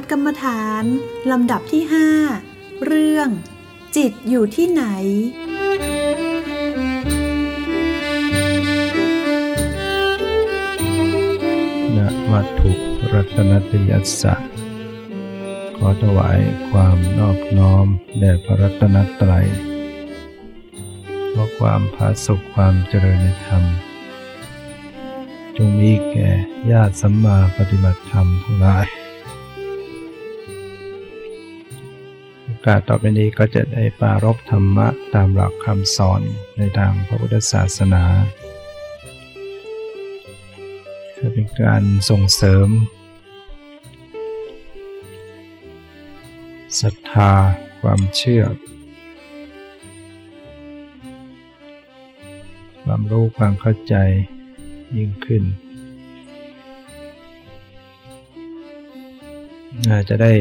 ทกรรมฐานลำดับที่ห้าเรื่อง จิตอยู่ที่ไหน ณ วัตถุรัตนตยัสสะ ขอถวายความนอบน้อมแด่พระรัตนตรัยเพราะความผาสุขความเจริญในธรรม จงมีแก่ญาติสัมมาปฏิบัติธรรมทั้งหลาย กาสต่อไปนี้ก็จะได้ปารบธรรมะตามหลักคำสอนในทางพระพุทธศาสนาจะเป็นการส่งเสริมศรัทธาความเชื่อ ความรู้ความเข้าใจยิ่งขึ้นอาจจะได้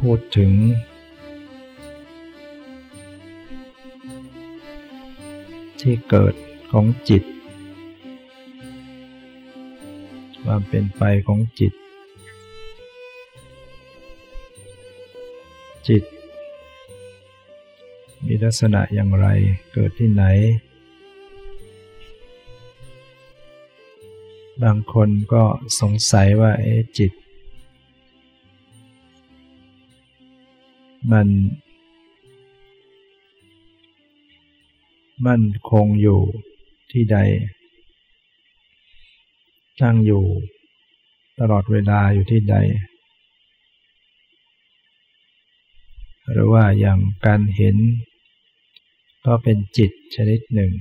พูดถึง ที่เกิดของจิต ความเป็นไปของจิต จิต มีลักษณะอย่างไรเกิดที่ไหน บางคนก็สงสัยว่าเอจิต มัน มั่นคงอยู่ที่ใด ตั้งอยู่ตลอดเวลาอยู่ที่ใด หรือว่าอย่างการเห็น ก็เป็นจิตชนิดหนึ่ง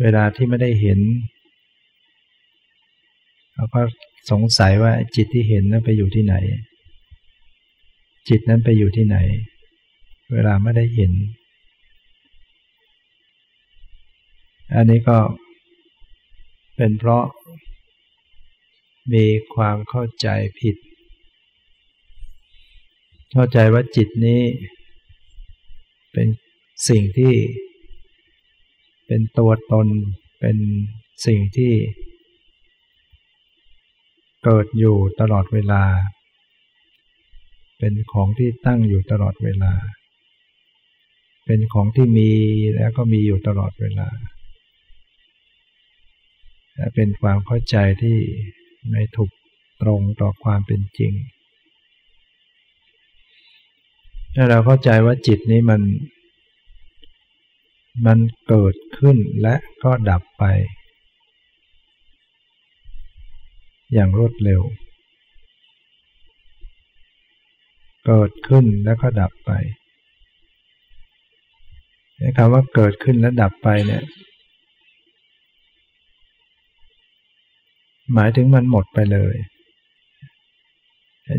เวลาที่ไม่ได้เห็นเราก็สงสัยว่าจิตที่เห็นนั้นไปอยู่ที่ไหน จิตนั้นไปอยู่ที่ไหน เวลาไม่ได้เห็นอันนี้ก็เป็นเพราะมีความเข้าใจผิด เข้าใจว่าจิตนี้เป็นสิ่งที่เป็นตัวตน เป็นสิ่งที่เกิดอยู่ตลอดเวลา เป็นของที่ตั้งอยู่ตลอดเวลา เป็นของที่มีแล้วก็มีอยู่ตลอดเวลาและเป็นความเข้าใจที่ไม่ถูกตรงต่อความเป็นจริง ถ้าเราเข้าใจว่าจิตนี้มัน มันเกิดขึ้นและก็ดับไป อย่างรวดเร็ว เกิดขึ้นแล้วก็ดับไป คำว่าเกิดขึ้นและดับไปเนี่ย หมายถึงมันหมดไปเลย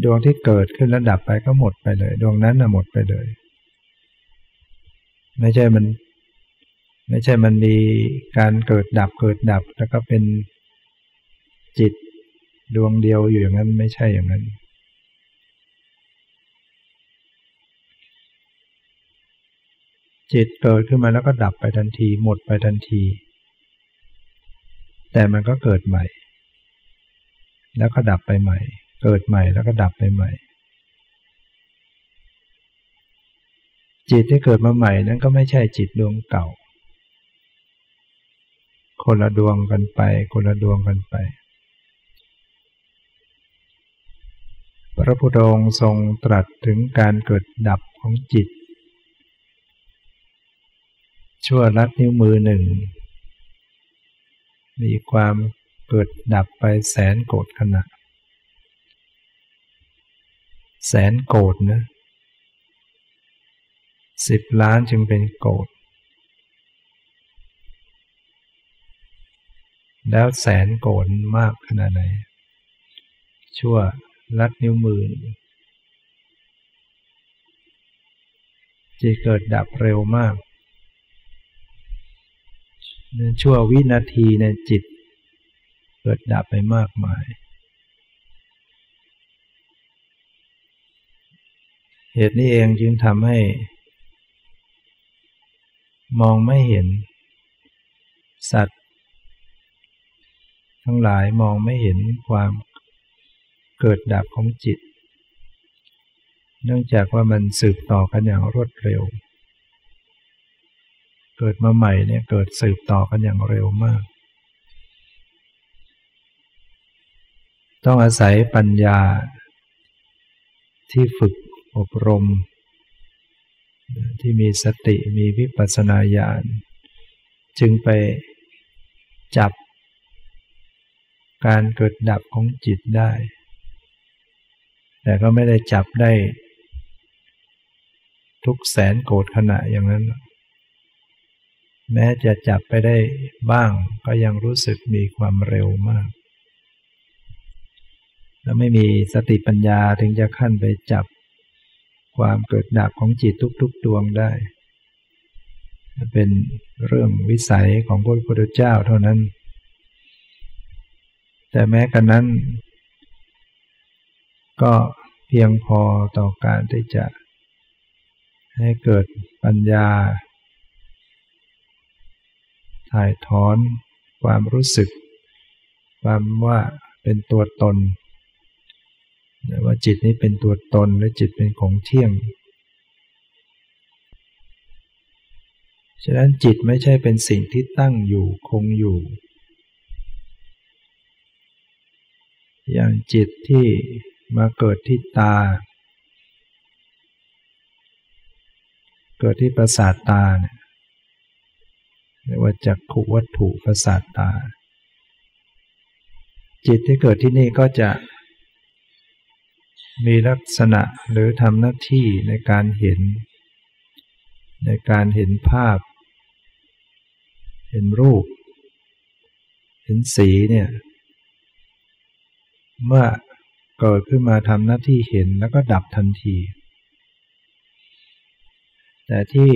ดวงที่เกิดขึ้นแล้วดับไปก็หมดไปเลย ดวงนั้นน่ะหมดไปเลย ไม่ใช่มัน ไม่ใช่มันมีการเกิดดับเกิดดับ แล้วก็เป็นจิตดวงเดียวอยู่อย่างนั้นไม่ใช่อย่างนั้น จิตเกิดขึ้นมาแล้วก็ดับไปทันที หมดไปทันที แต่มันก็เกิดใหม่ แล้วก็ดับไปใหม่ เกิดใหม่แล้วก็ดับไปใหม่ จิตที่เกิดมาใหม่นั้นก็ไม่ใช่จิตดวงเก่า คนละดวงกันไป คนละดวงกันไป พระพุทธองค์ทรงตรัสถึงการเกิดดับของจิต ชั่วลัดนิ้วมือหนึ่ง มีความเกิดดับไปแสนโกรธขณะ แสนโกดนะสิบล้านจึงเป็นโกดแล้วแสนโกดมากขนาดไหน ชั่วลัดนิ้วมือจะเกิดดับเร็วมาก ชั่ววินาทีในจิต เกิดดับไปมากมาย เหตุนี้เองจึงทำให้ มองไม่เห็น สัตว์ ทั้งหลายมองไม่เห็นความเกิดดับของจิต เนื่องจากว่ามันสืบต่อกันอย่างรวดเร็ว เกิดมาใหม่เนี่ยเกิดสืบต่อกันอย่างเร็วมาก ต้องอาศัยปัญญา ที่ฝึกอบรม ที่มีสติมีวิปัสสนาญาณจึงไปจับ การเกิดดับของจิตได้ แต่ก็ไม่ได้จับได้ ทุกแสนโกรธขณะอย่างนั้น แม้จะจับไปได้บ้างก็ยังรู้สึกมีความเร็วมาก แล้วไม่มีสติปัญญาถึงจะขั้นไปจับความเกิดดับของจิตทุกๆดวงได้ เป็นเรื่องวิสัยของพระพุทธเจ้าเท่านั้น แต่แม้กันนั้น ก็เพียงพอต่อการที่จะให้เกิดปัญญา ถ่ายถอนความรู้สึก ความว่าเป็นตัวตน ว่าจิตนี้เป็นตัวตนและจิตเป็นของเที่ยง ฉะนั้นจิตไม่ใช่เป็นสิ่งที่ตั้งอยู่คงอยู่ อย่างจิตที่มาเกิดที่ตา เกิดที่ประสาทตาเนี่ย เรียกว่าจักขุวัตถุประสาทตา จิตที่เกิดที่นี่ก็จะมีลักษณะหรือทำหน้าที่ในการเห็น ในการเห็นภาพ เห็นรูป เห็นสีเนี่ย เมื่อเกิดขึ้นมาทำหน้าที่เห็นแล้วก็ดับทันที แต่ที่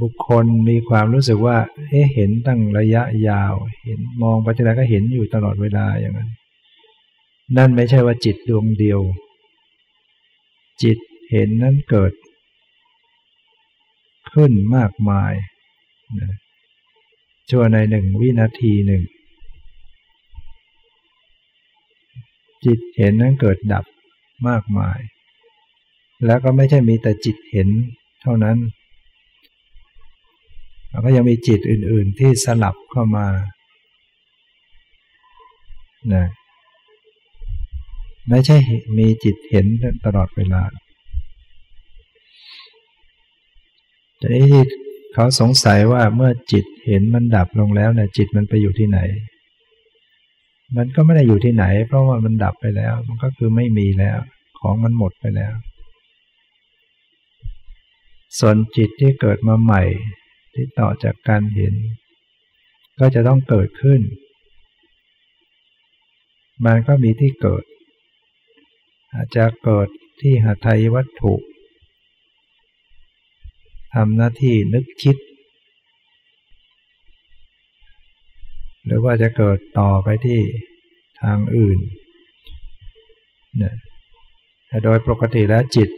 บุคคลมีความรู้สึกว่า เอ๊ะเห็นตั้งระยะยาว เห็นมองไปทีไหนก็เห็นอยู่ตลอดเวลาอย่างนั้น นั่นไม่ใช่ว่าจิตดวงเดียว จิตเห็นนั้นเกิด ขึ้นมากมายชั่วในหนึ่งวินาทีหนึ่ง จิตเห็นนั้นเกิดดับมากมาย แล้วก็ไม่ใช่มีแต่จิตเห็นเท่านั้น แล้วก็ยังมีจิตอื่น ๆ ที่สลับเข้ามานะไม่ใช่มีจิตเห็นตลอดเวลาแต่ที่เขาสงสัยว่าเมื่อจิตเห็นมันดับลงแล้วเนี่ยจิตมันไปอยู่ที่ไหน มันก็ไม่ได้อยู่ที่ไหน เพราะว่ามันดับไปแล้ว มันก็คือไม่มีแล้ว ของมันหมดไปแล้ว ส่วนจิตที่เกิดมาใหม่ ที่ต่อจากการเห็น ก็จะต้องเกิดขึ้น มันก็มีที่เกิด อาจจะเกิดที่หาไทยวัตถุทำหน้าที่นึกคิด หรือว่าจะเกิดต่อไปที่ทางอื่นเนี่ยแต่โดยปกติแล้วจิต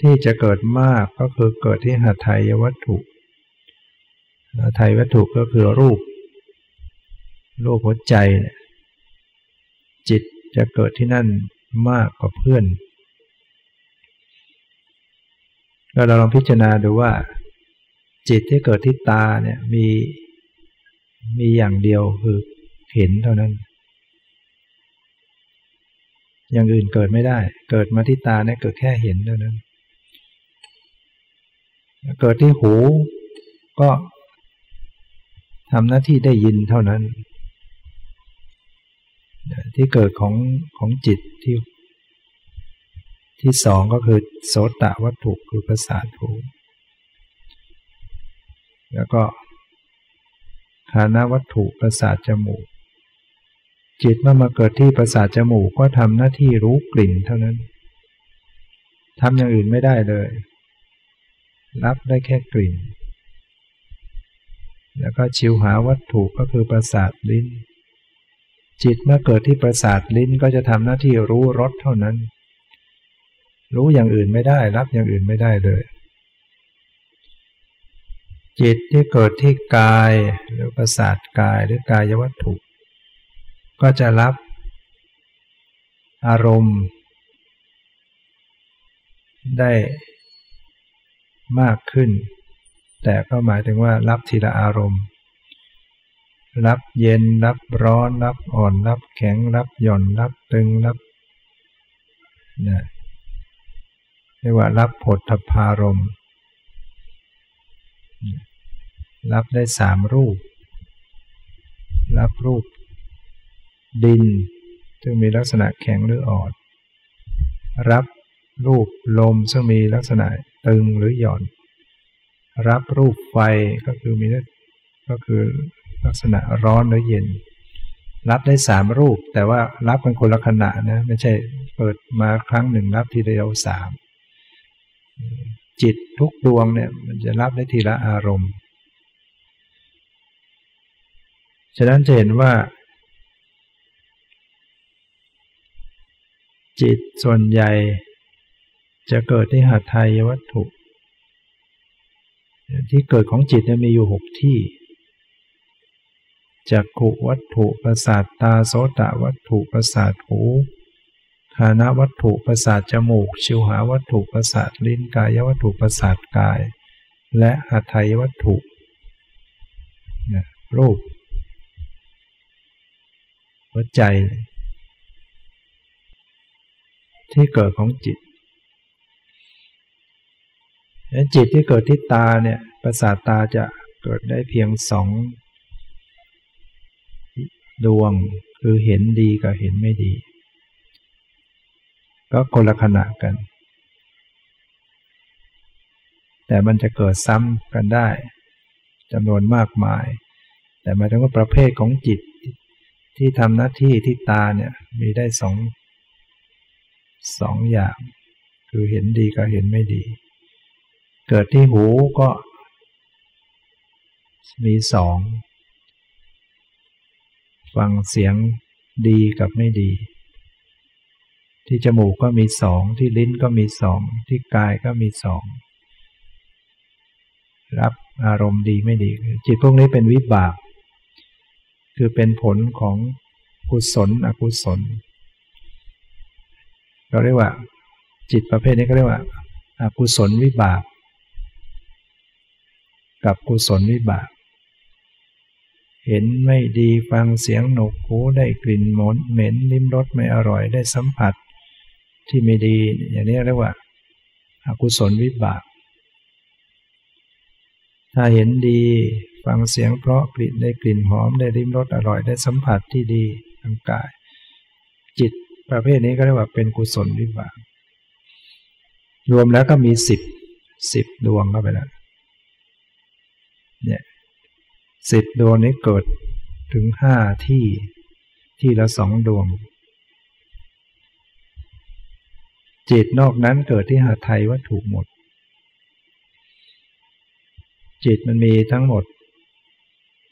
ที่จะเกิดมากก็คือเกิดที่หาไทยวัตถุ ไทยวัตถุก็คือรูปรูปหัวใจเนี่ยจิตจะเกิดที่นั่นมากกว่าเพื่อนเราลองพิจารณาดูว่า จิตที่เกิดที่ตาเนี่ยมีมีอย่างเดียวคือเห็นเท่านั้น อย่างอื่นเกิดไม่ได้ เกิดมาที่ตาเนี่ยเกิดแค่เห็นเท่านั้น เกิดที่หูก็ ทำหน้าที่ได้ยินเท่านั้น ที่เกิดของของจิตที่ที่สองก็คือโสตะวัตถุคือประสาทหูแล้วก็ฐานะวัตถุประสาทจมูก จิตเมื่อมาเกิดที่ประสาทจมูกก็ทำหน้าที่รู้กลิ่นเท่านั้นทำอย่างอื่นไม่ได้เลย รับได้แค่กลิ่น แล้วก็ชิวหาวัตถุก็คือประสาทลิ้น จิตเมื่อเกิดที่ประสาทลิ้นก็จะทำหน้าที่รู้รสเท่านั้น รู้อย่างอื่นไม่ได้รับอย่างอื่นไม่ได้เลย จิตที่เกิดที่กายหรือประสาทกายหรือกายวัตถุ ก็จะรับอารมณ์ ได้มากขึ้น แต่ก็หมายถึงว่ารับทีละอารมณ์ รับเย็นรับร้อน รับอ่อน รับแข็ง รับหย่อน รับตึงรับนะเรียกว่ารับผลทพารมรับได้สามรูป รับรูป ดิน ซึ่งมีลักษณะแข็งหรืออ่อน รับรูปลมซึ่งมีลักษณะตึงหรือหย่อน รับรูปไฟก็คือมีก็คือลักษณะร้อนหรือเย็น รับได้สามรูป แต่ว่ารับเป็นคนละขณะนะไม่ใช่เปิดมาครั้งหนึ่งรับทีเดียวสามจิตทุกดวงเนี่ยมันจะรับได้ทีละอารมณ์ ฉะนั้นจะเห็นว่า จิตส่วนใหญ่จะเกิดที่หัตถยวัตถุ ที่เกิดของจิตมีอยู่หกที่จักขุวัตถุประสาทตาโสตวัตถุประสาทหูคานาวัตถุประสาทจมูก ชิวหาวัตถุประสาทลิ้นกายวัตถุประสาทกาย และหัตถยวัตถุนะรูปหัวใจ ที่เกิดของจิต จิตที่เกิดที่ตาเนี่ยประสาทตาจะเกิดได้เพียงสองดวงคือเห็นดีกับเห็นไม่ดี ก็คนละขณะกัน แต่มันจะเกิดซ้ำกันได้จำนวนมากมาย แต่หมายถึงว่าประเภทของจิตที่ทำหน้าที่ที่ตาเนี่ยมีได้สองสองอย่าง คือเห็นดีกับเห็นไม่ดี เกิดที่หูก็มีสอง ฟังเสียงดีกับไม่ดี ที่จมูกก็มีสอง ที่ลิ้นก็มีสอง ที่กายก็มีสอง รับอารมณ์ดีไม่ดี จิตพวกนี้เป็นวิบาก คือเป็นผลของกุศลอกุศล เราเรียกว่า จิตประเภทนี้ก็เรียกว่าอากุศลวิบาก กับกุศลวิบาก เห็นไม่ดีฟังเสียงหนกหูได้กลิ่นหมนเหม็นลิ้มรสไม่อร่อยได้สัมผัส ที่ไม่ดีอย่างนี้เรียกว่าอากุศลวิบาก ถ้าเห็นดีฟังเสียงเพราะกลิ่นได้กลิ่นหอมได้ลิ้มรสอร่อยได้สัมผัสที่ดีทางกาย จิตประเภทนี้ก็เรียกว่าเป็นกุศลวิบาก รวมแล้วก็มีสิบสิบดวงเข้าไปแล้ว เนี่ยสิบดวงนี้เกิดถึงห้าที่ที่ละสองดวง จิตนอกนั้นเกิดที่หาไทยวัตถุหมด จิตมันมีทั้งหมด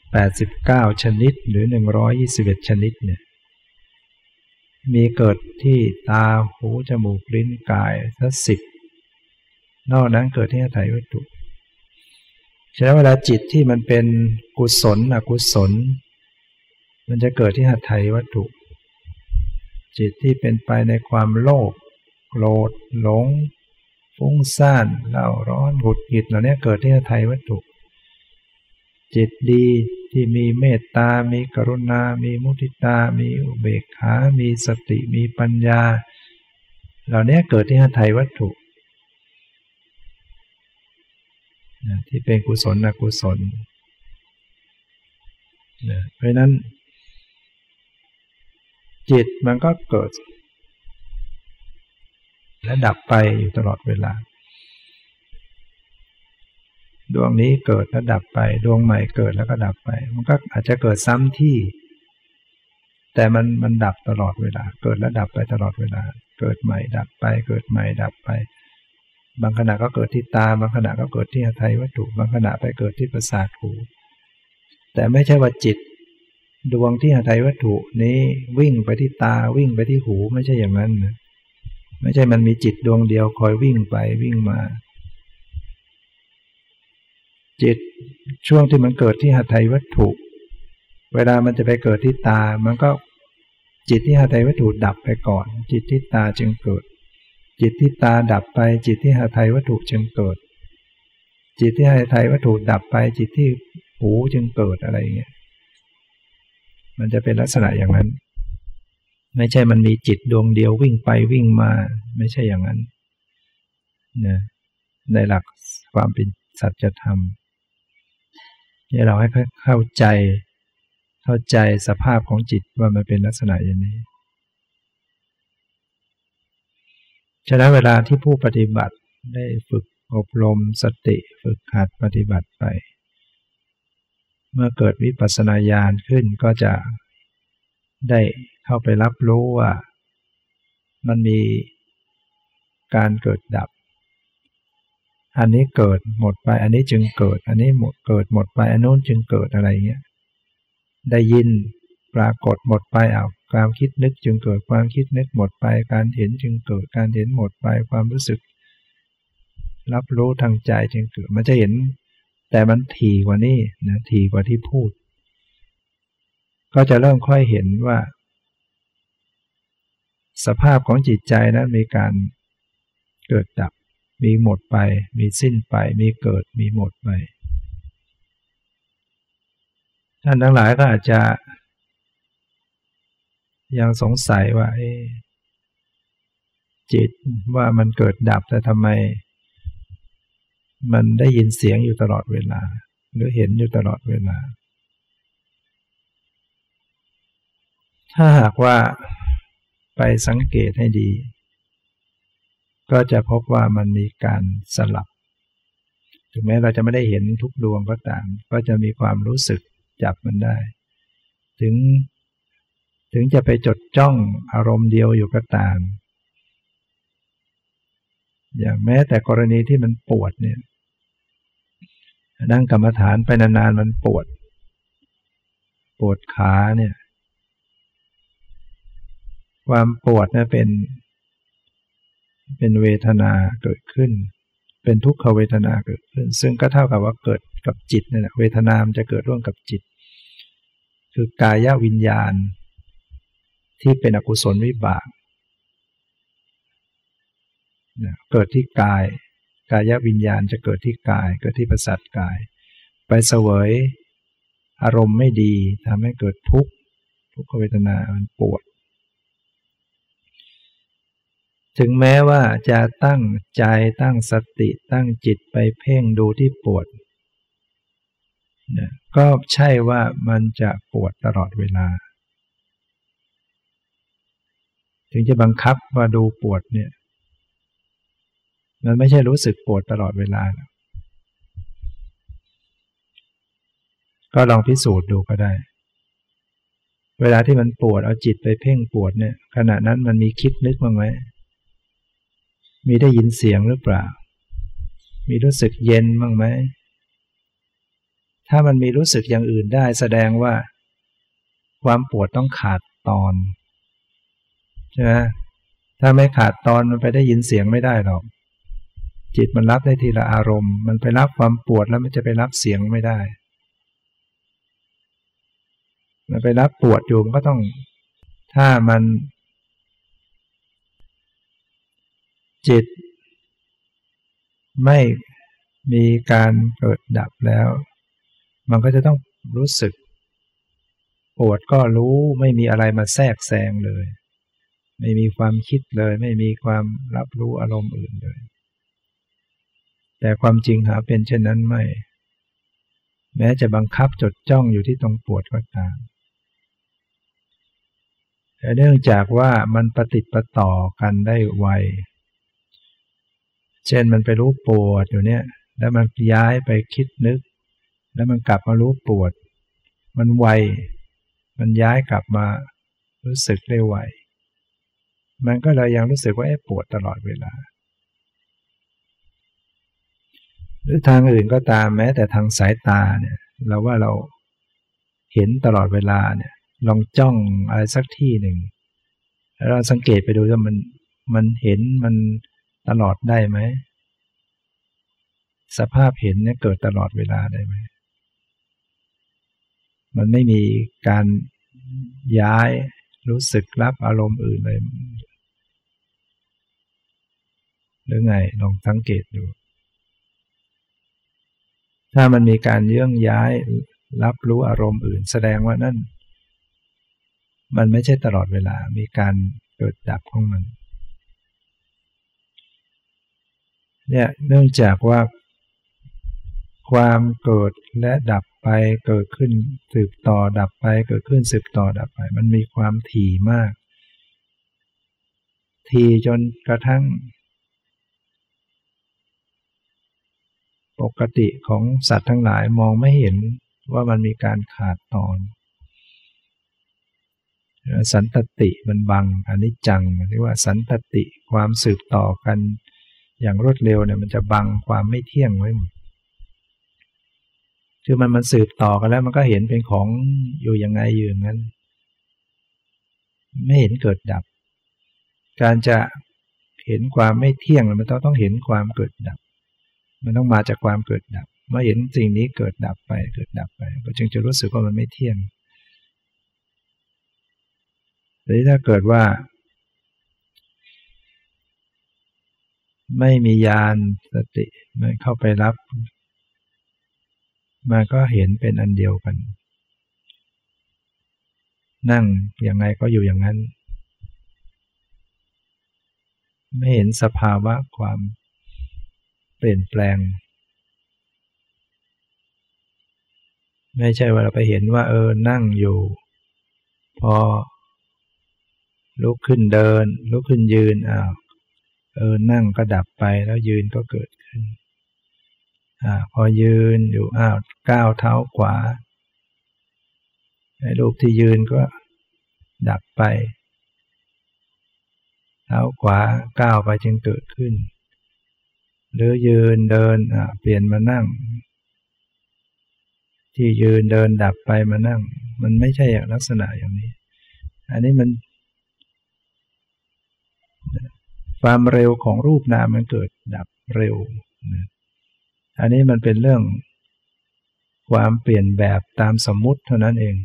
89 ชนิดหรือ 121 ชนิดเนี่ยมีเกิดที่ตาหูจมูกลิ้นกายสักสิบนอกนั้นเกิดที่หาไทยวัตถุ ฉะนั้นเวลาจิตที่มันเป็นกุศลอกุศล มันจะเกิดที่หัตถยวัตถุ จิตที่เป็นไปในความโลภโกรธหลงฟุ้งซ่านเล่าร้อนหุดหิดเหล่านี้เกิดที่หัตถยวัตถุ จิตดีที่มีเมตตา มีกรุณา มีมุทิตา มีอุเบกขา มีสติ มีปัญญา เหล่านี้เกิดที่หัตถยวัตถุ นะที่เป็นกุศลอกุศลนะเพราะนั้น จิตมันก็เกิด และดับไปอยู่ตลอดเวลา ดวงนี้เกิดแล้วดับไป ดวงใหม่เกิดแล้วก็ดับไป มันก็อาจจะเกิดซ้ำที่ แต่มันมันดับตลอดเวลา เกิดแล้วดับไปตลอดเวลา เกิดใหม่ดับไป เกิดใหม่ดับไป บางขณะก็เกิดที่ตา บางขณะก็เกิดที่หทัยวัตถุ บางขณะไปเกิดที่ประสาทหู แต่ไม่ใช่ว่าจิต ดวงที่หทัยวัตถุนี้วิ่งไปที่ตาวิ่งไปที่หูไม่ใช่อย่างนั้นนะไม่ใช่มันมีจิตดวงเดียวคอยวิ่งไปวิ่งมา จิตช่วงที่มันเกิดที่หทัยวัตถุ เวลามันจะไปเกิดที่ตา มันก็จิตที่หาไทยวัตถุดับไปก่อน จิตที่ตาจึงเกิด จิตที่ตาดับไป จิตที่หาไทยวัตถุจึงเกิด จิตที่หาไทยวัตถุดับไป จิตที่หูจึงเกิดอะไรเงี้ยมันจะเป็นลักษณะอย่างนั้น ไม่ใช่มันมีจิตดวงเดียววิ่งไปวิ่งมา ไม่ใช่อย่างนั้นนะในหลักความเป็นสัจธรรมนี่เราให้เข้าใจ เข้าใจสภาพของจิตว่ามันเป็นลักษณะอย่างนี้ ฉะนั้นเวลาที่ผู้ปฏิบัติได้ฝึกอบรมสติฝึกหัดปฏิบัติไป เมื่อเกิดวิปัสสนาญาณขึ้นก็จะได้เข้าไปรับรู้ว่า มันมีการเกิดดับ อันนี้เกิดหมดไป อันนี้จึงเกิด อันนี้หมดเกิดหมดไป อันนู้นจึงเกิดอะไรเงี้ย ได้ยินปรากฏหมดไปเอา ความคิดนึกจึงเกิดความคิดนึกหมดไป การเห็นจึงเกิดการเห็นหมดไปความรู้สึก รับรู้ทางใจจึงเกิดมันจะเห็น แต่มันถี่กว่านี้นะถี่กว่าที่พูด ก็จะเริ่มค่อยเห็นว่า สภาพของจิตใจนั้นมีการเกิดดับ มีหมดไป มีสิ้นไป มีเกิดมีหมดไปท่านทั้งหลายก็อาจจะ ยังสงสัยว่าจิตว่ามันเกิดดับแต่ทำไม มันได้ยินเสียงอยู่ตลอดเวลา หรือเห็นอยู่ตลอดเวลา ถ้าหากว่าไปสังเกตให้ดี ก็จะพบว่ามันมีการสลับ ถึงแม้เราจะไม่ได้เห็นทุกดวงก็ตาม ก็จะมีความรู้สึกจับมันได้ ถึง ถึงจะไปจดจ้องอารมณ์เดียวอยู่ก็ตาม อย่างแม้แต่กรณีที่มันปวดเนี่ย นั่งกรรมฐานไปนานๆมันปวด ปวดขาเนี่ย ความปวดเนี่ยเป็น เป็นเวทนาเกิดขึ้น เป็นทุกขเวทนาเกิดขึ้น ซึ่งก็เท่ากับว่าเกิดกับจิตนี่แหละเวทนามจะเกิดร่วมกับจิต คือกายวิญญาณ ที่เป็นอกุศลวิบากเกิดที่กาย กายวิญญาณจะเกิดที่กาย เกิดที่ประสาทกาย ไปเสวย อารมณ์ไม่ดีทำให้เกิดทุกข์ทุกขเวทนามันปวด ถึงแม้ว่าจะตั้งใจตั้งสติตั้งจิตไปเพ่งดูที่ปวดนะก็ใช่ว่ามันจะปวดตลอดเวลา ถึงจะบังคับว่าดูปวดเนี่ย มันไม่ใช่รู้สึกปวดตลอดเวลา ก็ลองพิสูจน์ดูก็ได้ เวลาที่มันปวดเอาจิตไปเพ่งปวดเนี่ย ขณะนั้นมันมีคิดนึกบ้างไหม มีได้ยินเสียงหรือเปล่า มีรู้สึกเย็นบ้างไหม ถ้ามันมีรู้สึกอย่างอื่นได้แสดงว่า ความปวดต้องขาดตอน ใช่ไหมถ้าไม่ขาดตอนมันไปได้ยินเสียงไม่ได้หรอก จิตมันรับได้ทีละอารมณ์ มันไปรับความปวดแล้วมันจะไปรับเสียงไม่ได้ มันไปรับปวดอยู่มันก็ต้อง ถ้ามัน จิต ไม่มีการเกิดดับแล้ว มันก็จะต้องรู้สึก ปวดก็รู้ไม่มีอะไรมาแทรกแซงเลย ไม่มีความคิดเลย ไม่มีความรับรู้อารมณ์อื่นเลย แต่ความจริงหาเป็นเช่นนั้นไม่ แม้จะบังคับจดจ้องอยู่ที่ตรงปวดก็ตามแต่เนื่องจากว่ามันปฏิติปต่อกันได้ไว เช่นมันไปรู้ปวดอยู่เนี่ย แล้วมันย้ายไปคิดนึก แล้วมันกลับมารู้ปวด มันไว มันย้ายกลับมารู้สึกได้ไว มันก็เลยยังรู้สึกว่าปวดตลอดเวลา หรือทางอื่นก็ตามแม้ แต่ทางสายตาเนี่ยเราว่าเราเห็นตลอดเวลาเนี่ยลองจ้องอะไรสักที่หนึ่งแล้วเราสังเกตไปดูว่ามันมันเห็นมันตลอดได้ไหมสภาพเห็นเนี่ยเกิดตลอดเวลาได้ไหมมันไม่มีการย้ายรู้สึกรับอารมณ์อื่นเลย หรือไงลองสังเกตดู ถ้ามันมีการเยื่องย้ายรับรู้อารมณ์อื่น แสดงว่านั่น มันไม่ใช่ตลอดเวลามีการเกิดดับของมันเนี่ยเนื่องจากว่า ความเกิดและดับไปเกิดขึ้นสืบต่อดับไป เกิดขึ้นสืบต่อดับไป มันมีความถี่มากทีจนกระทั่ง ปกติของสัตว์ทั้งหลายมองไม่เห็นว่ามันมีการขาดตอน สันตติมันบังอนิจจังเรียกว่าสันตติความสืบต่อกันอย่างรวดเร็วเนี่ยมันจะบังความไม่เที่ยงไว้หมดคือมันมันสืบต่อกันแล้วมันก็เห็นเป็นของอยู่ยังไงอยู่งั้น ไม่เห็นเกิดดับ การจะเห็นความไม่เที่ยงมันต้องต้องเห็นความเกิดดับ มันต้องมาจากความเกิดดับเมื่อเห็นสิ่งนี้เกิดดับไปเกิดดับไปก็จึงจะรู้สึกว่ามันไม่เที่ยงหรือถ้าเกิดว่า ไม่มียานสติมันเข้าไปรับมันก็เห็นเป็นอันเดียวกัน นั่งอยังไงก็อยู่อย่างนั้น ไม่เห็นสภาวะความ ปลี่ยนแปลง ไม่ใช่ว่าเราไปเห็นว่า เออนั่งอยู่ พอ ลุกขึ้นเดิน ลุกขึ้นยืนอ้าวเออนั่งก็ดับไปแล้วยืนก็เกิดขึ้นอ่าพอยืนอยู่อ้าวก้าวเท้าขวาไอ้รูปที่ยืนก็ดับไป เท้าขวาก้าวไปจึงเกิดขึ้น หรือยืนเดินเปลี่ยนมานั่ง ที่ยืนเดินดับไปมานั่ง มันไม่ใช่อย่างลักษณะอย่างนี้ อันนี้มัน ความเร็วของรูปนามมันเกิดดับเร็ว อันนี้มันเป็นเรื่อง ความเปลี่ยนแบบตามสมมุติเท่านั้นเอง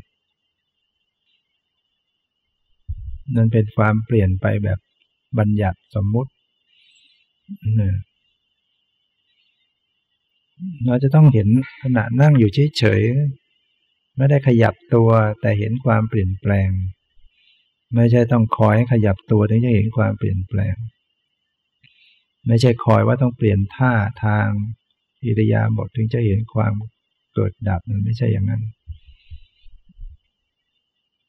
นั่นเป็นความเปลี่ยนไปแบบบัญญัติสมมุติ เราจะต้องเห็นขณะนั่งอยู่เฉยๆไม่ได้ขยับตัวแต่เห็นความเปลี่ยนแปลง ไม่ใช่ต้องคอยขยับตัวถึงจะเห็นความเปลี่ยนแปลง ไม่ใช่คอยว่าต้องเปลี่ยนท่าทางอิริยาบถถึงจะเห็นความเกิดดับมันไม่ใช่อย่างนั้น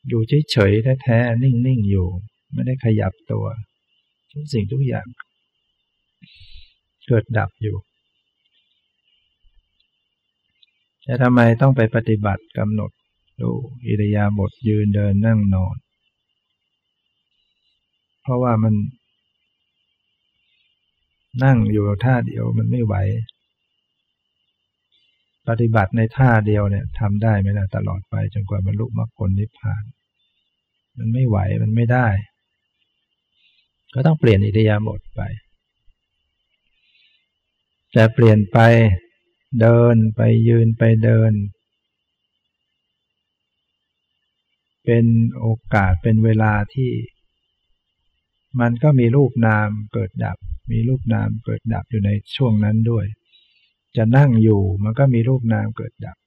อยู่เฉยๆแท้ๆนิ่งๆอยู่ ไม่ได้ขยับตัว ทุกสิ่งทุกอย่าง เกิดดับอยู่ แต่ทำไมต้องไปปฏิบัติกำหนดดูอิริยาบถยืนเดินนั่งนอน เพราะว่ามัน นั่งอยู่ท่าเดียวมันไม่ไหว ปฏิบัติในท่าเดียวเนี่ยทำได้ไหมล่ะตลอดไปจนกว่าบรรลุมรรคผลนิพพาน มันไม่ไหวมันไม่ได้ ก็ต้องเปลี่ยนอิริยาบถไป แต่เปลี่ยนไป เดินไปยืนไปเดิน เป็นโอกาสเป็นเวลาที่ มันก็มีรูปนามเกิดดับ มีรูปนามเกิดดับอยู่ในช่วงนั้นด้วย จะนั่งอยู่มันก็มีรูปนามเกิดดับ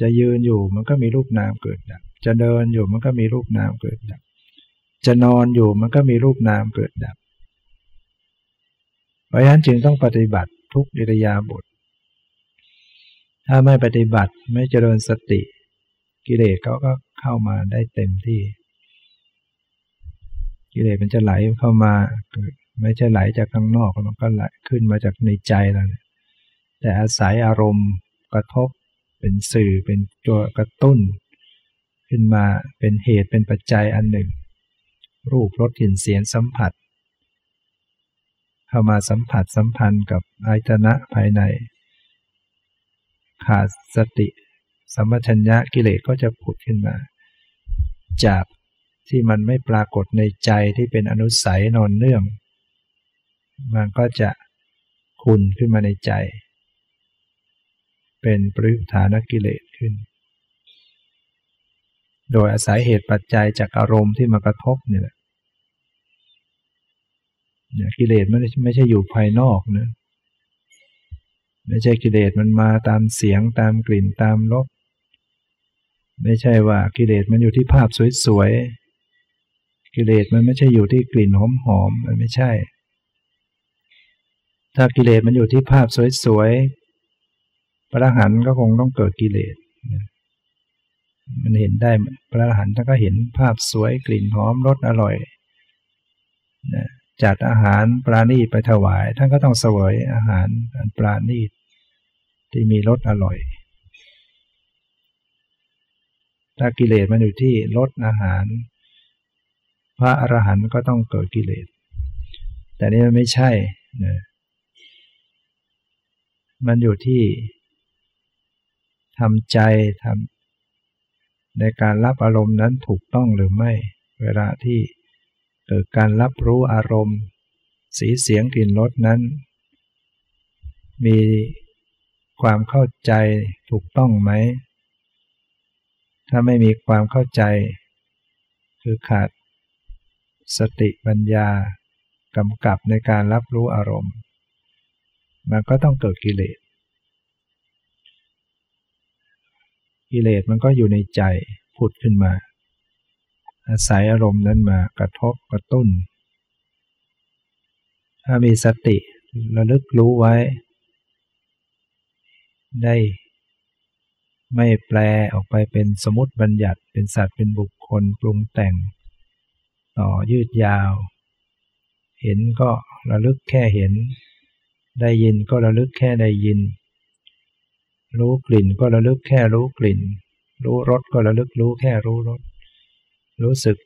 จะยืนอยู่มันก็มีรูปนามเกิดดับ จะเดินอยู่มันก็มีรูปนามเกิดดับ จะนอนอยู่มันก็มีรูปนามเกิดดับ เพราะฉะนั้นจึงต้องปฏิบัติทุกอิริยาบถ ถ้าไม่ปฏิบัติไม่เจริญสติ กิเลสเขาก็เข้ามาได้เต็มที่ กิเลสมันจะไหลเข้ามา ไม่ใช่ไหลจากข้างนอกมันก็ไหลขึ้นมาจากในใจเราเนี่ยแต่อาศัยอารมณ์กระทบเป็นสื่อเป็นตัวกระตุ้น ขึ้นมาเป็นเหตุเป็นปัจจัยอันหนึ่ง รูปรสกลิ่นเสียงสัมผัส เข้ามาสัมผัสสัมพันธ์กับอายตนะภายใน ขาดสติสัมปชัญญะกิเลสก็จะผุดขึ้นมา จากที่มันไม่ปรากฏในใจที่เป็นอนุสัยนอนเนื่อง มันก็จะคุนขึ้นมาในใจ เป็นปริฐานกิเลสขึ้น โดยอาศัยเหตุปัจจัยจากอารมณ์ที่มากระทบเนี่ยเนี่ยกิเลสไม่ไม่ใช่อยู่ภายนอกนะ ไม่ใช่กิเลสมันมาตามเสียงตามกลิ่นตามรสไม่ใช่ว่ากิเลสมันอยู่ที่ภาพสวยๆกิเลสมันไม่ใช่อยู่ที่กลิ่นหอมๆมันไม่ใช่ ถ้ากิเลสมันอยู่ที่ภาพสวยๆพระอรหันต์ก็คงต้องเกิดกิเลสมันเห็นได้พระอรหันต์ท่านก็เห็นภาพสวยกลิ่นหอมรสอร่อยจัดอาหารปราณีตไปถวาย ท่านก็ต้องเสวยอาหารปราณีต ที่มีรสอร่อย ถ้ากิเลสมันอยู่ที่รสอาหาร พระอรหันต์ก็ต้องเกิดกิเลส แต่นี่มันไม่ใช่นะมันอยู่ที่ทำใจทำในการรับอารมณ์นั้นถูกต้องหรือไม่ เวลาที่เกิดการรับรู้อารมณ์ สีเสียงกลิ่นรสนั้น มี ความเข้าใจถูกต้องไหม ถ้าไม่มีความเข้าใจ คือขาดสติปัญญากำกับในการรับรู้อารมณ์ มันก็ต้องเกิดกิเลส กิเลสมันก็อยู่ในใจผุดขึ้นมา อาศัยอารมณ์นั้นมากระทบกระตุ้น ถ้ามีสติระลึกรู้ไว้ ได้ ไม่แปลออกไปเป็นสมมติบัญญัติเป็นสัตว์เป็นบุคคลปรุงแต่ง ต่อยืดยาว เห็นก็ระลึกแค่เห็น ได้ยินก็ระลึกแค่ได้ยิน รู้กลิ่นก็ระลึกแค่รู้กลิ่น รู้รสก็ระลึกรู้แค่รู้รสรู้สึก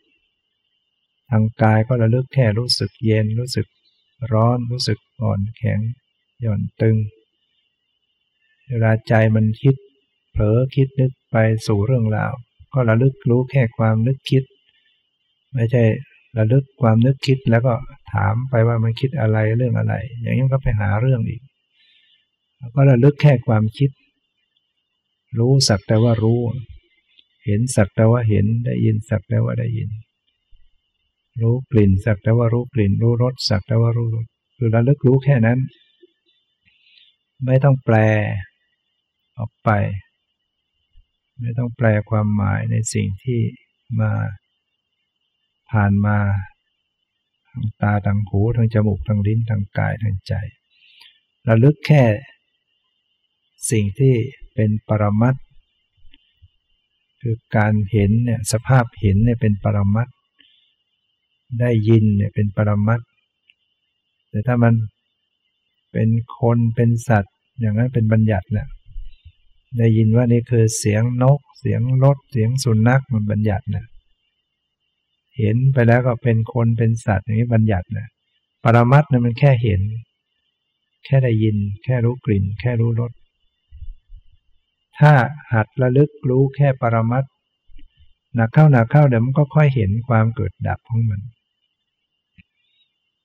ทางกายก็ระลึกแค่รู้สึกเย็นรู้สึกร้อนรู้สึกอ่อนแข็งหย่อนตึง เวลาใจมันคิด เผลอคิดนึกไปสู่เรื่องราว ก็ระลึกรู้แค่ความนึกคิด ไม่ใช่ระลึกความนึกคิดแล้วก็ถามไปว่ามันคิดอะไรเรื่องอะไร อย่างนี้ก็ไปหาเรื่องอีก ก็ระลึกแค่ความคิด รู้สักแต่ว่ารู้ เห็นสักแต่ว่าเห็นได้ยินสักแต่ว่าได้ยิน รู้กลิ่นสักแต่ว่ารู้กลิ่น รู้รสสักแต่ว่ารู้รสคือระลึกรู้แค่นั้น ไม่ต้องแปล ออกไป ไม่ต้องแปลความหมายในสิ่งที่มาผ่านมาทางตาทางหูทางจมูกทางลิ้นทางกายทางใจระลึกแค่ สิ่งที่เป็นปรมัตคือการเห็นเนี่ยสภาพเห็นเนี่ยเป็นปรมัตได้ยินเนี่ยเป็นปรมัตแต่ถ้ามันเป็นคนเป็นสัตว์ อย่างนั้นเป็นบัญญัติแหละ ได้ยินว่านี่คือเสียงนก เสียงรถ เสียงสุนัขมันบัญญัตินะเห็นไปแล้วก็เป็นคนเป็นสัตว์อย่างนี้บัญญัตินะปรมัตเนี่ยมันแค่เห็น แค่ได้ยิน แค่รู้กลิ่น แค่รู้รสถ้าหัดระลึกรู้แค่ปรมัตหนักเข้าหนักเข้าเดี๋ยวมันก็ค่อยเห็นความเกิดดับของมัน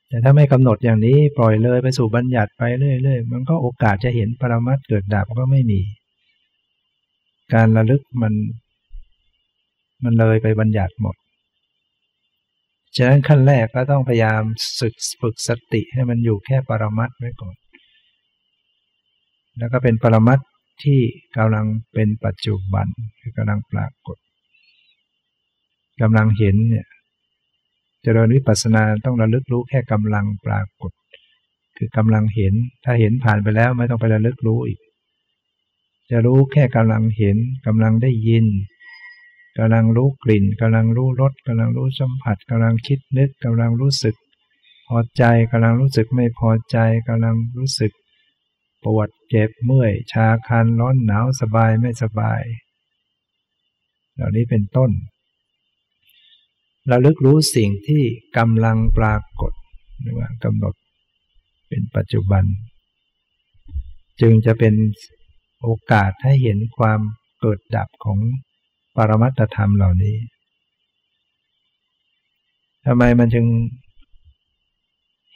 แต่ถ้าไม่กำหนดอย่างนี้ปล่อยเลยไปสู่บัญญัติไปเรื่อยๆมันก็โอกาสจะเห็นปรมัตเกิดดับก็ไม่มี การระลึกมัน มันเลยไปบัญญัติหมด ฉะนั้นขั้นแรกก็ต้องพยายามศึกฝึกสติให้มันอยู่แค่ปรมัตไว้ก่อน แล้วก็เป็นปรมัตที่กำลังเป็นปัจจุบันคือกำลังปรากฏกำลังเห็นเนี่ยเจริญวิปัสสนาต้องระลึกรู้แค่กำลังปรากฏ คือกำลังเห็น ถ้าเห็นผ่านไปแล้วไม่ต้องไประลึกรู้อีก จะรู้แค่กำลังเห็นกำลังได้ยินกำลังรู้กลิ่นกำลังรู้รสกำลังรู้สัมผัสกำลังคิดนึกกำลังรู้สึก พอใจกำลังรู้สึกไม่พอใจกำลังรู้สึก ปวดเจ็บเมื่อย ชาคันร้อนหนาวสบายไม่สบาย เหล่านี้เป็นต้นเราลึกรู้สิ่งที่กำลังปรากฏหรือว่ากำหนดเป็นปัจจุบัน จึงจะเป็น โอกาสให้เห็นความเกิดดับของปรมัตธรรมเหล่านี้ทำไมมันจึง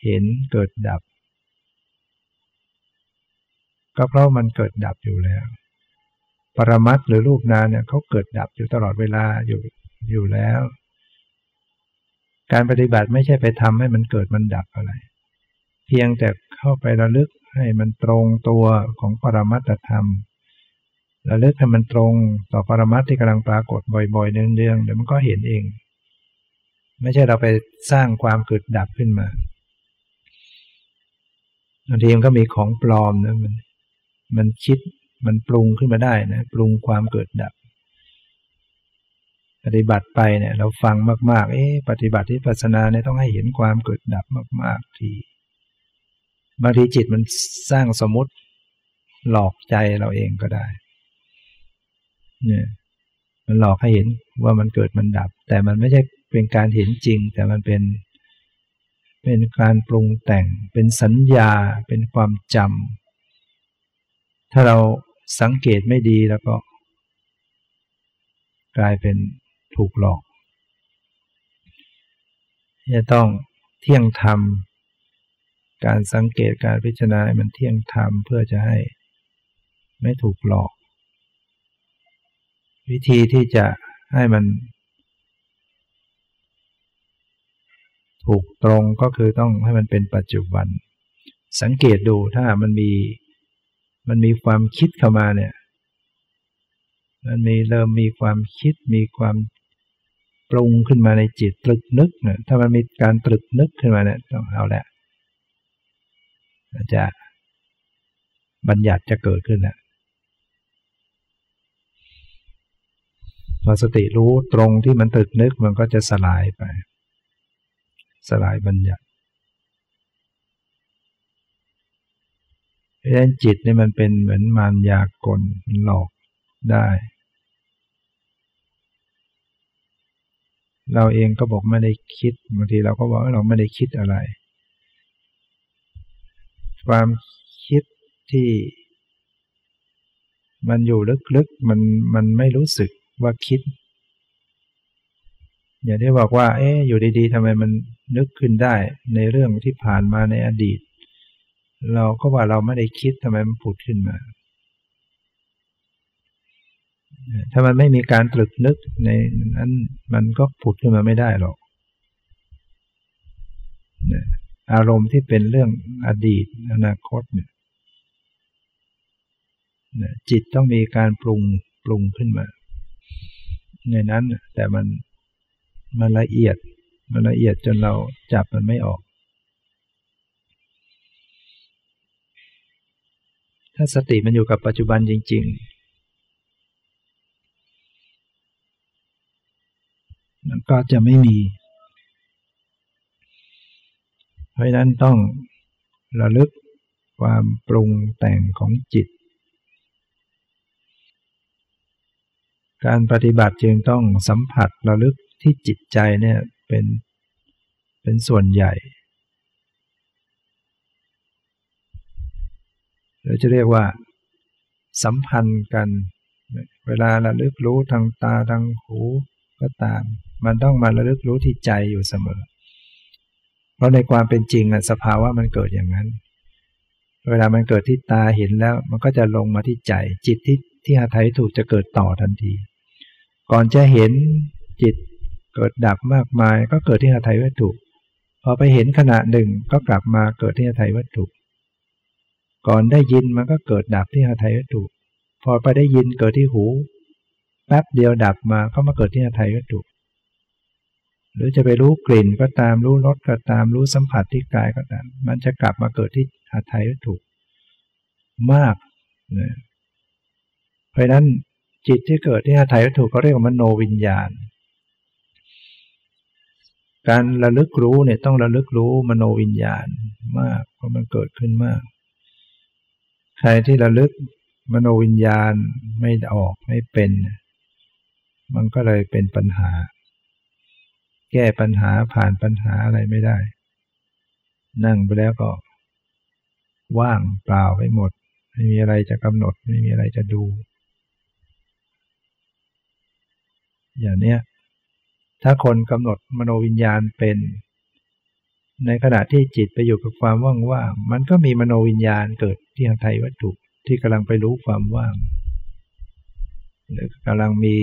เห็นเกิดดับ ก็เพราะมันเกิดดับอยู่แล้ว ปรมัตหรือรูปนามเนี่ยเขาเกิดดับอยู่ตลอดเวลาอยู่อยู่แล้ว การปฏิบัติไม่ใช่ไปทำให้มันเกิดมันดับอะไร เพียงแต่เข้าไประลึก ให้มันตรงตัวของปรมัตธรรมระลึกให้มันตรงต่อปรมัตที่กำลังปรากฏบ่อยๆเนืองๆเดี๋ยวมันก็เห็นเอง ไม่ใช่เราไปสร้างความเกิดดับขึ้นมาบางทีมันก็มีของปลอมนะมัน มันคิดมันปรุงขึ้นมาได้นะปรุงความเกิดดับ ปฏิบัติไปเนี่ย เราฟังมาก ๆ เอ๊ะปฏิบัติที่ปัสนาเนี่ยต้องให้เห็นความเกิดดับมาก ๆ ที บางทีจิตมันสร้างสมมติหลอกใจเราเองก็ได้ เนี่ย มันหลอกให้เห็นว่ามันเกิดมันดับ แต่มันไม่ใช่เป็นการเห็นจริง แต่มันเป็น เป็นการปรุงแต่ง เป็นสัญญา เป็นความจำ ถ้าเราสังเกตไม่ดีแล้วก็ กลายเป็นถูกหลอก จะต้องเที่ยงธรรม การสังเกตการพิจารณามันเที่ยงธรรมเพื่อจะให้ไม่ถูกหลอก วิธีที่จะให้มัน ถูกตรงก็คือต้องให้มันเป็นปัจจุบัน สังเกตดูถ้ามันมีมันมีความคิดเข้ามาเนี่ยมันมีเริ่มมีความคิดมีความปรุงขึ้นมาในจิตตรึกนึกเนี่ยถ้ามันมีการตรึกนึกขึ้นมาเนี่ยต้องเอาแหละ จะบัญญัติจะเกิดขึ้นแหละพอสติรู้ตรงที่มันตึกนึกมันก็จะสลายไป สลายบัญญัติเพราะฉะนั้นจิตนี่มันเป็นเหมือนมารยากลหลอกได้ เราเองก็บอกไม่ได้คิดบางทีเราก็บอกว่าเราไม่ได้คิดอะไร ความคิดที่มันอยู่ลึกๆ มันมันไม่รู้สึกว่าคิด อย่างที่บอกว่า เอ๊ะอยู่ดีๆทำไมมันนึกขึ้นได้ในเรื่องที่ผ่านมาในอดีต เราก็ว่าเราไม่ได้คิดทำไมมันผุดขึ้นมา ถ้ามันไม่มีการตรึกนึกในนั้นมันก็ผุดขึ้นมาไม่ได้หรอก อารมณ์ที่เป็นเรื่องอดีตอนาคตเนี่ยจิตต้องมีการปรุงปรุงขึ้นมา ในนั้นแต่มันมันละเอียดมันละเอียดจนเราจับมันไม่ออก ถ้าสติมันอยู่กับปัจจุบันจริง ๆ มันก็จะไม่มี ราะนั้นต้องระลึกความปรุงแต่งของจิต การปฏิบัติจึงต้องสัมผัสระลึกที่จิตใจเนี่ยเป็นเป็นส่วนใหญ่เราจะเรียกว่า สัมพันธ์กัน เวลาระลึกรู้ทางตาทางหูก็ตาม มันต้องมาระลึกรู้ที่ใจอยู่เสมอ เพราะในความเป็นจริงอะสภาวะมันเกิดอย่างนั้น เวลามันเกิดที่ตาเห็นแล้ว มันก็จะลงมาที่ใจ จิตที่ที่หาไทยถูกจะเกิดต่อทันที ก่อนจะเห็นจิตเกิดดับมากมาย ก็เกิดที่หาไทยวัตถุ พอไปเห็นขณะหนึ่งก็กลับมาเกิดที่หาไทยวัตถุ ก่อนได้ยินมันก็เกิดดับที่หาไทยวัตถุ พอไปได้ยินเกิดที่หูแป๊บเดียวดับมาก็มาเกิดที่หาไทยวัตถุ หรือจะไปรู้กลิ่นก็ตามรู้รสก็ตามรู้สัมผัสที่กายก็ตาม มันจะกลับมาเกิดที่หัตถยวัตถุมากนะเพราะนั้นจิตที่เกิดที่หัตถยวัตถุเขาเรียกว่ามโนวิญญาณ การระลึกรู้เนี่ยต้องระลึกรู้มโนวิญญาณมากเพราะมันเกิดขึ้นมาก ใครที่ระลึกมโนวิญญาณไม่ออกไม่เป็น มันก็เลยเป็นปัญหา แก้ปัญหาผ่านปัญหาอะไรไม่ได้ นั่งไปแล้วก็ ว่างเปล่าไปหมด ไม่มีอะไรจะกำหนด ไม่มีอะไรจะดู อย่างเนี้ย ถ้าคนกำหนดมโนวิญญาณเป็น ในขณะที่จิตไปอยู่กับความว่างๆมันก็มีมโนวิญญาณเกิดที่ทางไทยวัตถุที่กำลังไปรู้ความว่างหรือกำลังมี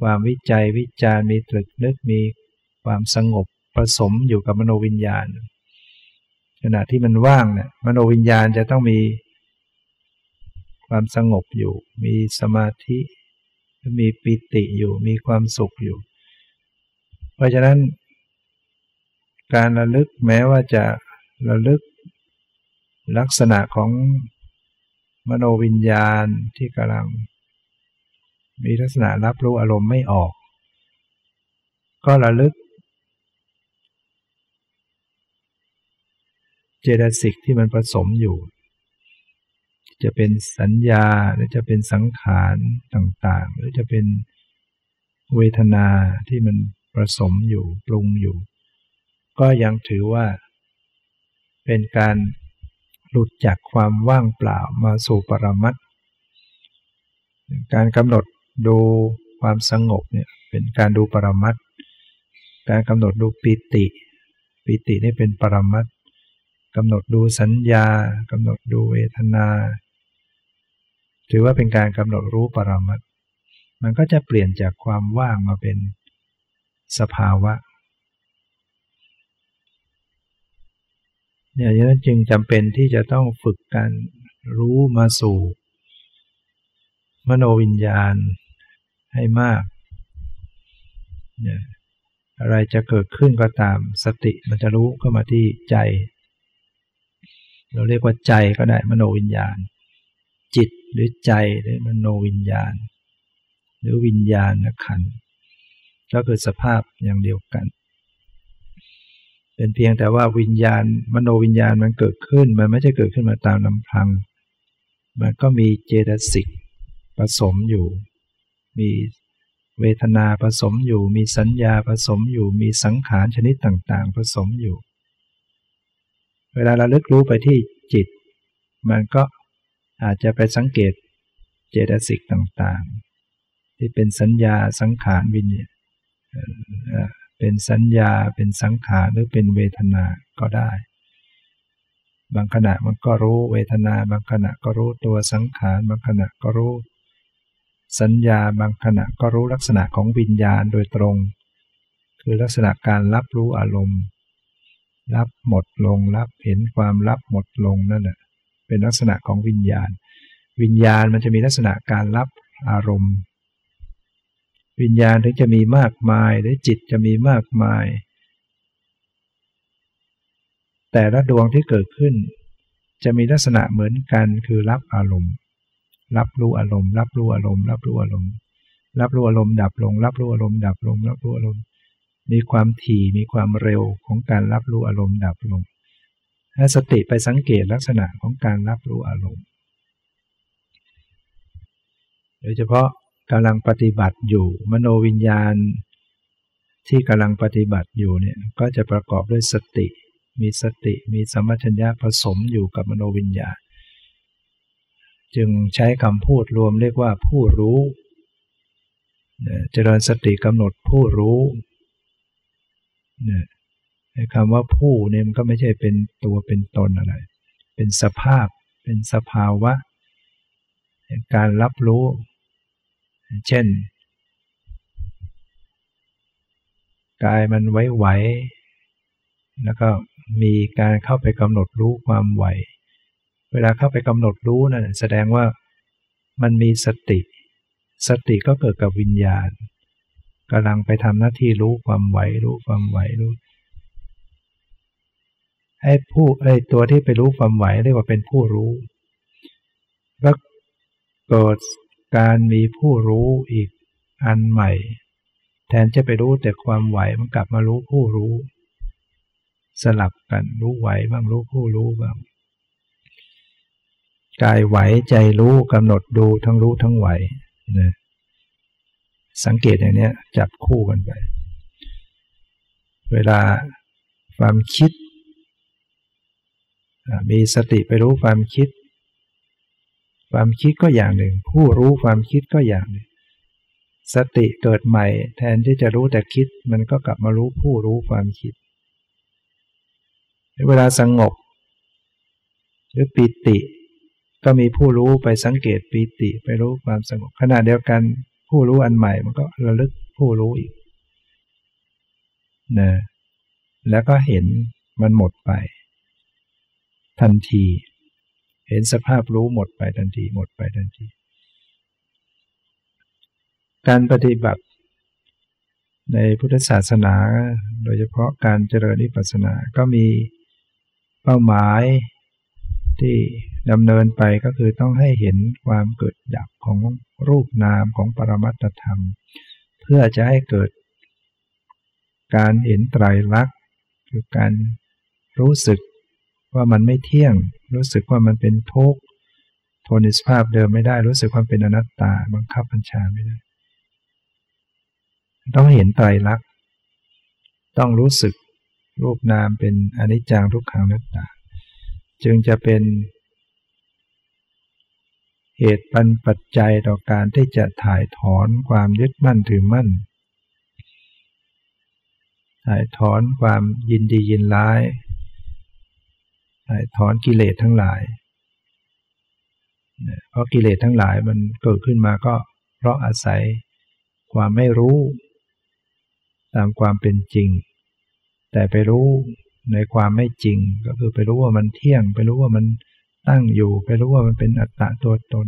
ความวิจัยวิจารมีตรึกนึกมีความสงบผสมอยู่กับมโนวิญญาณ ขณะที่มันว่างเนี่ยมโนวิญญาณจะต้องมีความสงบอยู่ มีสมาธิ มีปิติอยู่ มีความสุขอยู่ เพราะฉะนั้น การระลึกแม้ว่าจะระลึกลักษณะของมโนวิญญาณที่กำลัง มีลักษณะรับรู้อารมณ์ไม่ออก ก็ระลึก เจตสิกที่มันผสมอยู่ จะเป็นสัญญาหรือจะเป็นสังขารต่างๆ หรือจะเป็นเวทนาที่มันผสมอยู่ปรุงอยู่ ก็ยังถือว่า เป็นการหลุดจากความว่างเปล่ามาสู่ปรมัตการกำหนด ดูความสงบเนี่ยเป็นการดูปรมัตการกำหนดดูปิติ ปิตินี่เป็นปรมัตกำหนดดูสัญญากำหนดดูเวทนา ถือว่าเป็นการกำหนดรู้ปรมัตมันก็จะเปลี่ยนจากความว่างมาเป็นสภาวะเนี่ยนั้นจึงจำเป็นที่จะต้องฝึกการรู้มาสู่ มโนวิญญาณ ให้มาก อะไรจะเกิดขึ้นก็ตามสติมันจะรู้เข้ามาที่ใจ เราเรียกว่าใจก็ได้มโนวิญญาณ จิตหรือใจหรือมโนวิญญาณ หรือวิญญาณขันก็คือสภาพอย่างเดียวกัน เป็นเพียงแต่ว่าวิญญาณ มโนวิญญาณมันเกิดขึ้น มันไม่ใช่เกิดขึ้นมาตามลำพัง มันก็มีเจตสิกผสมอยู่ มีเวทนาผสมอยู่ มีสัญญาผสมอยู่ มีสังขารชนิดต่างๆ ผสมอยู่ เวลาเราลึกรู้ไปที่จิต มันก็อาจจะไปสังเกตเจตสิกต่างๆ ที่เป็นสัญญาสังขารวิญญาณเป็นสัญญาเป็นสังขารหรือเป็นเวทนาก็ได้ บางขณะมันก็รู้เวทนา บางขณะก็รู้ตัวสังขาร บางขณะก็รู้ สัญญาบางขณะก็รู้ลักษณะของวิญญาณโดยตรง คือลักษณะการรับรู้อารมณ์ รับหมดลงรับเห็นความรับหมดลงนั่นแหละเป็นลักษณะของวิญญาณ วิญญาณมันจะมีลักษณะการรับอารมณ์ วิญญาณถึงจะมีมากมายหรือจิตจะมีมากมาย แต่ละดวงที่เกิดขึ้น จะมีลักษณะเหมือนกันคือรับอารมณ์ รับรู้อารมณ์ รับรู้อารมณ์ รับรู้อารมณ์ รับรู้อารมณ์ดับลง รับรู้อารมณ์ดับลง รับรู้อารมณ์ มีความถี่มีความเร็วของการรับรู้อารมณ์ดับลงถ้าสติไปสังเกตลักษณะของการรับรู้อารมณ์ โดยเฉพาะกำลังปฏิบัติอยู่ มโนวิญญาณ ที่กำลังปฏิบัติอยู่เนี่ยก็จะประกอบด้วยสติ มีสติมีสมัชัญญาผสมอยู่กับมโนวิญญาณ จึงใช้คำพูดรวมเรียกว่าผู้รู้เจริญสติกำหนดผู้รู้เนี่ยคำว่าผู้เนี่ยมันก็ไม่ใช่เป็นตัวเป็นตนอะไร เป็นสภาพ เป็นสภาวะ การรับรู้ เช่น กายมันไหวๆแล้วก็มีการเข้าไปกำหนดรู้ความไหว เวลาเข้าไปกำหนดรู้นะั่นแสดงว่ามันมีสติ สติก็เกิดกับวิญญาณกำลังไปทำหน้าที่รู้ความไหวรู้ความไหวรู้ไอ้ผู้ไอ้ตัวที่ไปรู้ความไหวเรียกว่าเป็นผู้รู้แล้วเกิดการมีผู้รู้อีกอันใหม่ แทนจะไปรู้แต่ความไหวมันกลับมารู้ผู้รู้ สลับกันรู้ไหวบ้างรู้ผู้รู้บ้าง กายไหวใจรู้กำหนดดูทั้งรู้ทั้งไหวนะสังเกตอย่างนี้จับคู่กันไป เวลาความคิด มีสติไปรู้ความคิด ความคิดก็อย่างหนึ่ง ผู้รู้ความคิดก็อย่างหนึ่ง สติเกิดใหม่ แทนที่จะรู้แต่คิด มันก็กลับมารู้ผู้รู้ความคิด เวลาสงบ หรือปิติ ก็มีผู้รู้ไปสังเกตปีติไปรู้ความสงบขณะเดียวกันผู้รู้อันใหม่มันก็ระลึกผู้รู้อีกนะแล้วก็เห็นมันหมดไป ทันที เห็นสภาพรู้หมดไปทันที หมดไปทันที การปฏิบัติ ในพุทธศาสนา โดยเฉพาะการเจริญนิพพานาก็มีเป้าหมายที่ ดำเนินไปก็คือต้องให้เห็นความเกิดดับของรูปนามของปรมัตธรรม เพื่อจะให้เกิด การเห็นไตรลักษณ์คือการรู้สึกว่ามันไม่เที่ยง รู้สึกว่ามันเป็นทุกข์ทนสภาพเดิมไม่ได้รู้สึกว่าเป็นอนัตตาบังคับบัญชาไม่ได้ ต้องเห็นไตรลักษณ์ต้องรู้สึกรูปนามเป็นอนิจจังทุกขังนัตตา จึงจะเป็น เหตุปันปัจจัยต่อการที่จะถ่ายถอนความยึดมั่นถือมั่น ถ่ายถอนความยินดียินร้าย ถ่ายถอนกิเลสทั้งหลาย เพราะกิเลสทั้งหลายมันเกิดขึ้นมาก็เพราะอาศัยความไม่รู้ ตามความเป็นจริง แต่ไปรู้ในความไม่จริงก็คือไปรู้ว่ามันเที่ยง ไปรู้ว่ามัน ตั้งอยู่ไปรู้ว่ามันเป็นอัตตะตัวตน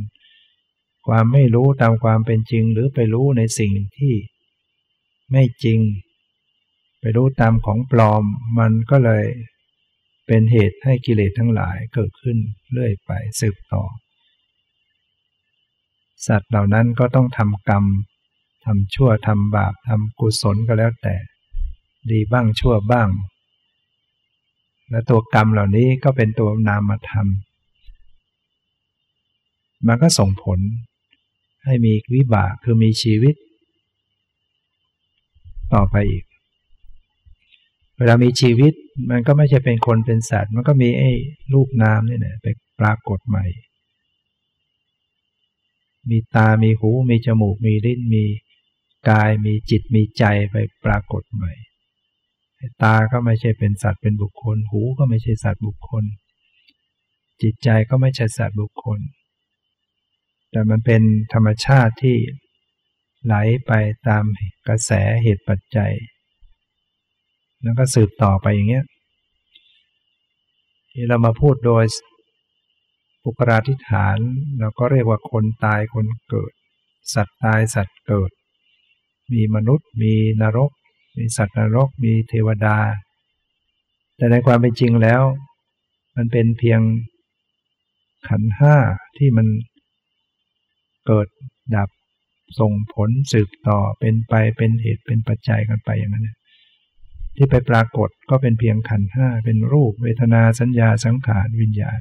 ความไม่รู้ตามความเป็นจริงหรือไปรู้ในสิ่งที่ไม่จริง ไปรู้ตามของปลอม มันก็เลยเป็นเหตุให้กิเลสทั้งหลายเกิดขึ้นเรื่อยไปสืบต่อ สัตว์เหล่านั้นก็ต้องทำกรรมทำชั่วทำบาปทำกุศลก็แล้วแต่ ดีบ้างชั่วบ้าง และตัวกรรมเหล่านี้ก็เป็นตัวนามธรรม มันก็ส่งผล ให้มีวิบากคือมีชีวิต ต่อไปอีก เวลามีชีวิตมันก็ไม่ใช่เป็นคนเป็นสัตว์ มันก็มีไอ้รูปนามนี่แหละไปปรากฏใหม่ มีตา มีหู มีจมูก มีลิ้น มีกาย มีจิต มีใจไปปรากฏใหม่ ตา ก็ไม่ใช่เป็นสัตว์เป็นบุคคล หู ก็ไม่ใช่สัตว์บุคคล จิตใจก็ไม่ใช่สัตว์บุคคล แต่มันเป็นธรรมชาติที่ไหลไปตามกระแสเหตุปัจจัย แล้วก็สืบต่อไปอย่างเงี้ยที่เรามาพูดโดยปุกราธิฐานเราก็เรียกว่าคนตายคนเกิด สัตว์ตายสัตว์เกิด มีมนุษย์ มีนรก มีสัตว์นรก มีเทวดา แต่ในความเป็นจริงแล้ว มันเป็นเพียงขันห้าที่มัน เกิดดับส่งผลสืบต่อเป็นไปเป็นเหตุเป็นปัจจัยกันไปอย่างนั้นที่ไปปรากฏก็เป็นเพียงขันห้าเป็นรูป เวทนาสัญญาสังขารวิญญาณ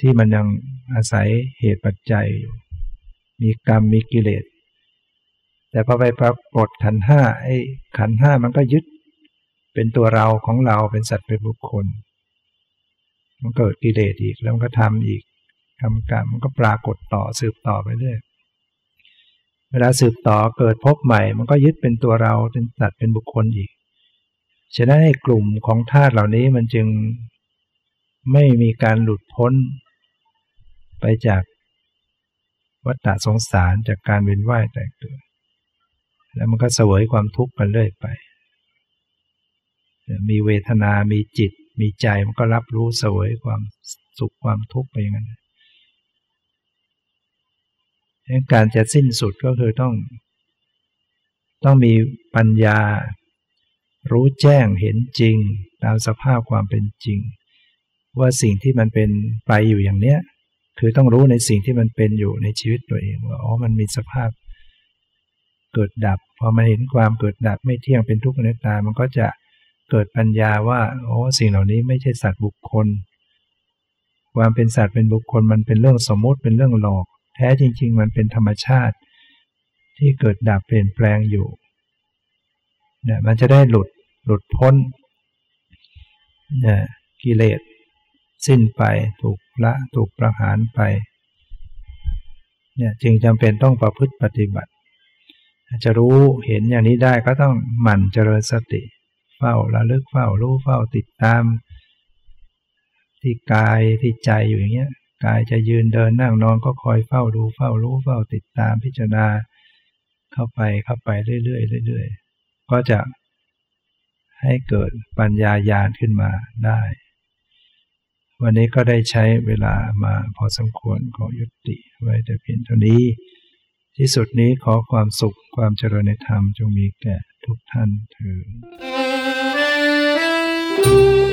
ที่มันยังอาศัยเหตุปัจจัยอยู่มีกรรมมีกิเลส แต่พอไปปรากฏขันห้าไอ้ขันห้ามันก็ยึด เป็นตัวเราของเราเป็นสัตว์เป็นบุคคล มันเกิดกิเลสอีกแล้วมันก็ทำอีก ทำกรรมมันก็ปรากฏต่อสืบต่อไปเรื่อยเวลาสืบต่อเกิดพบใหม่ มันก็ยึดเป็นตัวเราเป็นสัตว์เป็นบุคคลอีก ฉะนั้นให้กลุ่มของธาตุเหล่านี้มันจึงไม่มีการหลุดพ้น ไปจากวัฏฏะสงสารจากการเวียนว่ายแต่เกิด แล้วมันก็เสวยความทุกข์ไปเรื่อยไป มีเวทนา มีจิต มีใจมันก็รับรู้เสวยความสุขความทุกข์ไปอย่างนั้น การจะสิ้นสุดก็คือต้อง ต้องมีปัญญา รู้แจ้งเห็นจริง ตามสภาพความเป็นจริง ว่าสิ่งที่มันเป็นไปอยู่อย่างเนี้ยคือต้องรู้ในสิ่งที่มันเป็นอยู่ในชีวิตตัวเองว่าอ๋อมันมีสภาพ เกิดดับพอมาเห็นความเกิดดับไม่เที่ยงเป็นทุกข์อนัตตา มันก็จะเกิดปัญญาว่าโอ้สิ่งเหล่านี้ไม่ใช่สัตว์บุคคล ความเป็นสัตว์เป็นบุคคลมันเป็นเรื่องสมมติเป็นเรื่องหลอก แท้จริง ๆ มันเป็นธรรมชาติที่เกิดดับเปลี่ยนแปลงอยู่เนี่ยมันจะได้หลุดหลุดพ้นเนี่ยกิเลสสิ้นไปถูกละถูกประหารไปเนี่ยจึงจำเป็นต้องประพฤติปฏิบัติ จะรู้เห็นอย่างนี้ได้ก็ต้องหมั่นเจริญสติ เฝ้าระลึกเฝ้ารู้เฝ้าติดตาม ที่กายที่ใจอยู่อย่างเงี้ย กายจะยืนเดินนั่งนอนก็คอยเฝ้าดูเฝ้ารู้เฝ้าติดตามพิจารณา เข้าไปเข้าไปเรื่อยๆเรื่อยๆก็จะให้เกิดปัญญาญาณขึ้นมาได้ วันนี้ก็ได้ใช้เวลามาพอสมควรขอยุติไว้แต่เพียงเท่านี้ ที่สุดนี้ขอความสุขความเจริญในธรรมจงมีแก่ทุกท่านเถิด